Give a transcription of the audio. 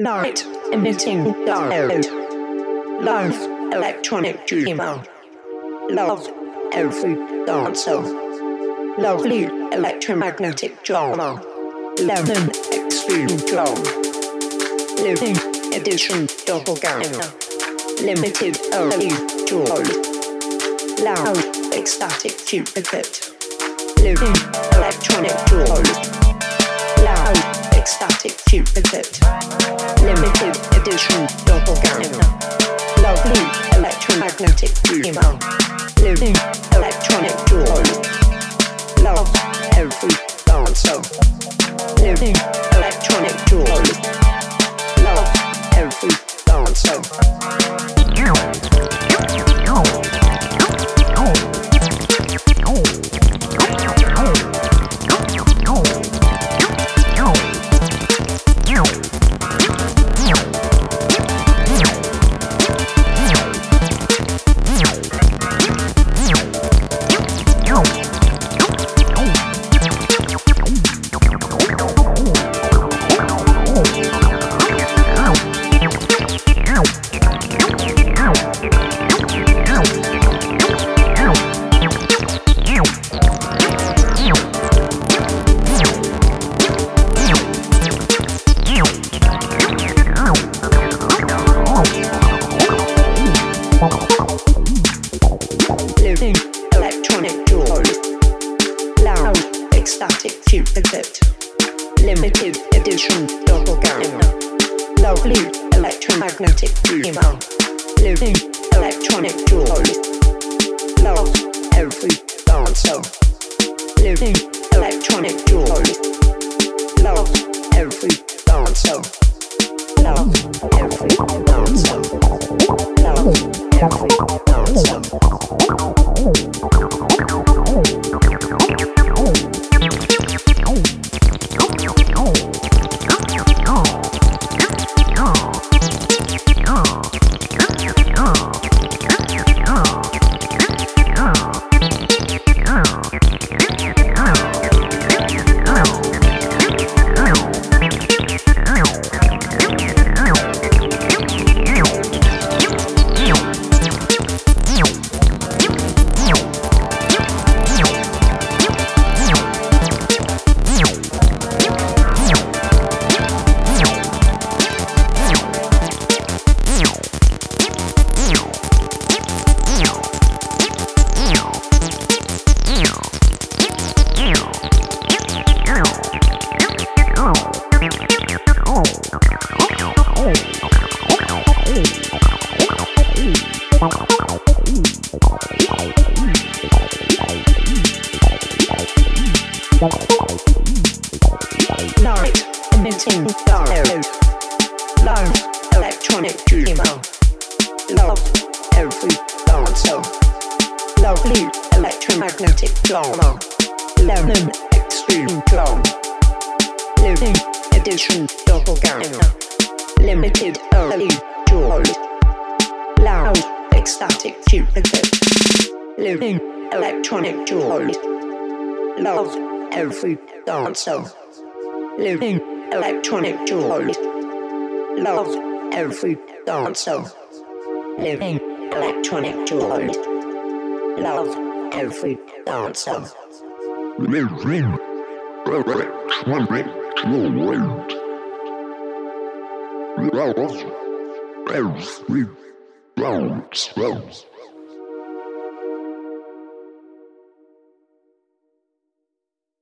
Light emitting diode. Love electronic dreamer. Love every dancer. Lovely electromagnetic drama. Lemon extreme drum. Living edition doppelganger. Limited early joy. Loud ecstatic duplicate. Living electronic joy. Loud ecstatic duplicate. Limited edition double doppelganger. Lovely electromagnetic dreamer. Living electronic joy. Love every dancer. Living electronic joy. Love every dancer. Limited edition doppelganger. Lovely electromagnetic dreamer. Living electronic joy. Love every dancer. Living electronic joy. Love every dancer. Love every dancer. Love every dancer. Limited early joy. Loud ecstatic duplicate. Living electronic joy. Love every dancer. Living electronic joy. Love every dancer. Living electronic joy. Love every dancer. Living electronic joy. Love every dancer.